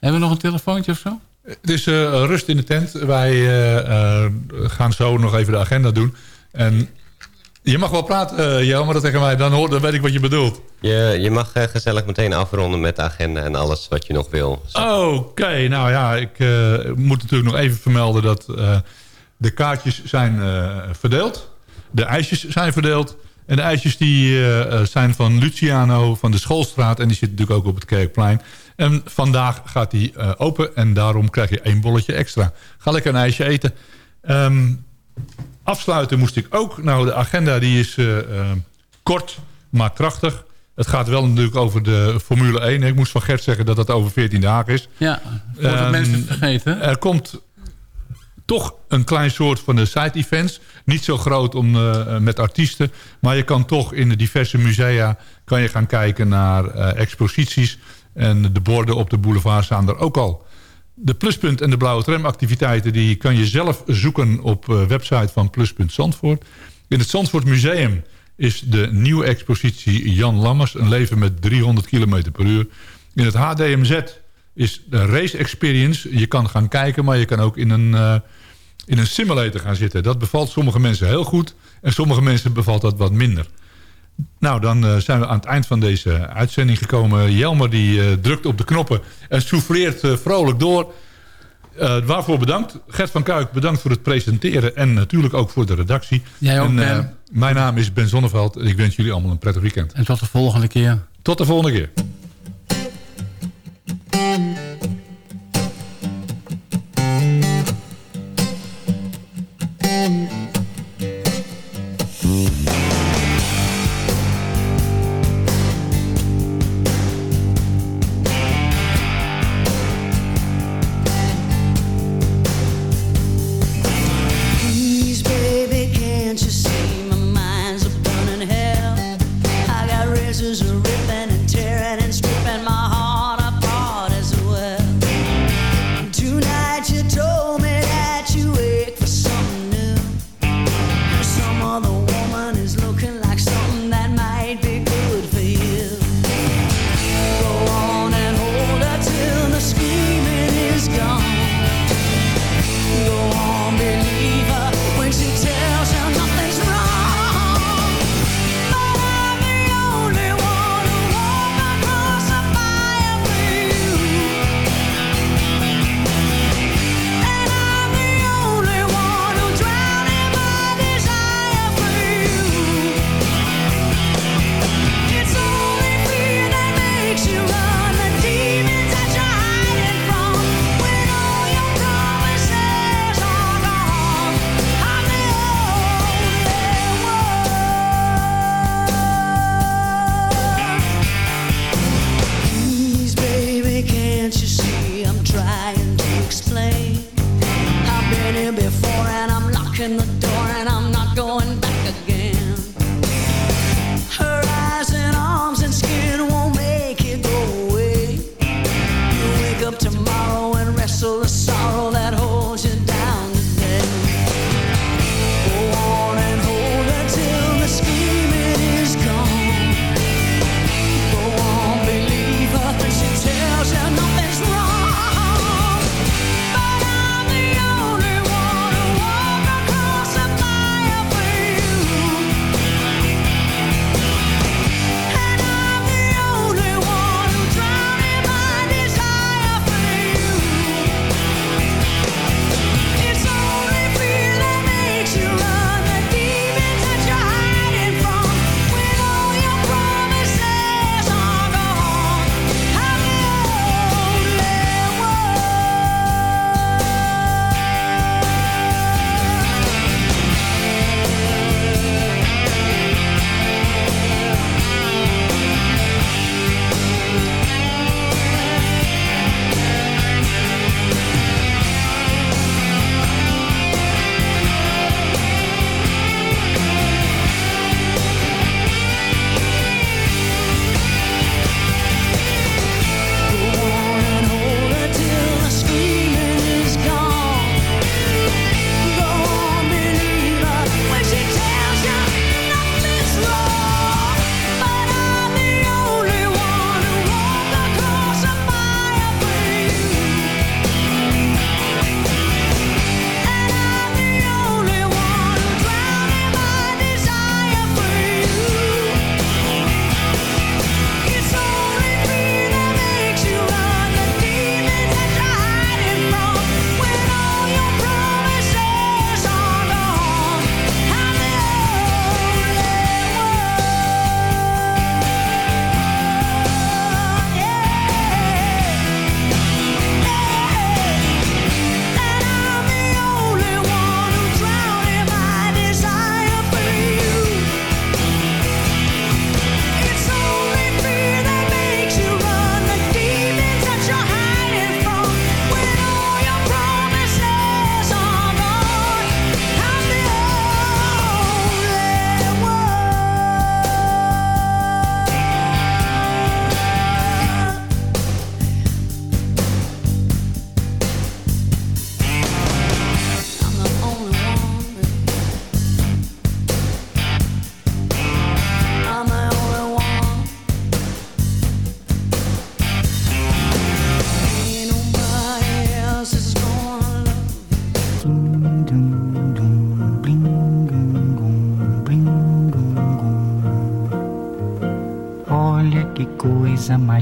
Hebben we nog een telefoontje of zo?
Het is eh, rust in de tent. Wij eh, eh, gaan zo nog even de agenda doen. En je mag wel praten, uh, Jelmer, tegen mij. Dan, hoor, dan weet ik wat je bedoelt.
Je, je mag gezellig meteen afronden met de agenda en alles wat je nog wil.
Oké, nou ja, ik moet natuurlijk nog even vermelden dat de kaartjes zijn verdeeld. De ijsjes zijn verdeeld. En de ijsjes die zijn van Luciano van de Schoolstraat. En die zit natuurlijk ook op het Kerkplein. En vandaag gaat die eh, open. En daarom krijg je één bolletje extra. Ga lekker een ijsje eten. Ehm, afsluiten moest ik ook. Nou, de agenda die is eh, eh, kort, maar krachtig. Het gaat wel natuurlijk over de Formule 1. Ik moest van Gert zeggen dat dat over 14 dagen is.
Ja, voordat
Ehm,
mensen vergeten.
Er komt toch een klein soort van de side-events. Niet zo groot om, met artiesten. Maar je kan toch in de diverse musea kan je gaan kijken naar exposities. En de borden op de boulevard staan er ook al. De Pluspunt en de Blauwe Tram activiteiten... die kan je zelf zoeken op eh, website van Pluspunt Zandvoort. In het Zandvoort Museum is de nieuwe expositie Jan Lammers... een leven met 300 km per uur. In het HDMZ is de race experience. Je kan gaan kijken, maar je kan ook in een, eh, in een simulator gaan zitten. Dat bevalt sommige mensen heel goed. En sommige mensen bevalt dat wat minder. Nou, dan eh, zijn we aan het eind van deze uitzending gekomen. Jelmer die eh, drukt op de knoppen en souffleert eh, vrolijk door. Waarvoor bedankt. Gert van Kuik, bedankt voor het presenteren. En natuurlijk ook voor de redactie.
Jij ook,
en,
Ben.
mijn naam is Ben Zonneveld. En ik wens jullie allemaal een prettig weekend.
En tot de volgende keer.
Tot de volgende keer.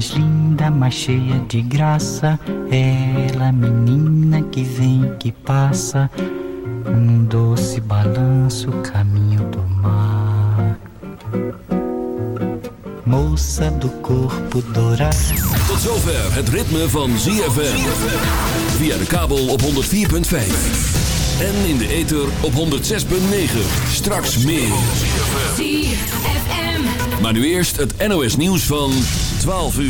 Mais linda, mais cheia de graça. Ela, menina que vem, que passa, num doce balanço, caminho do mar. Moça do corpo dourado.
Tot zover het ritme van ZFM. Via de kabel op 104.5. En in de ether op 106.9. Straks meer.
ZFM.
Maar nu eerst het NOS nieuws van 12 uur.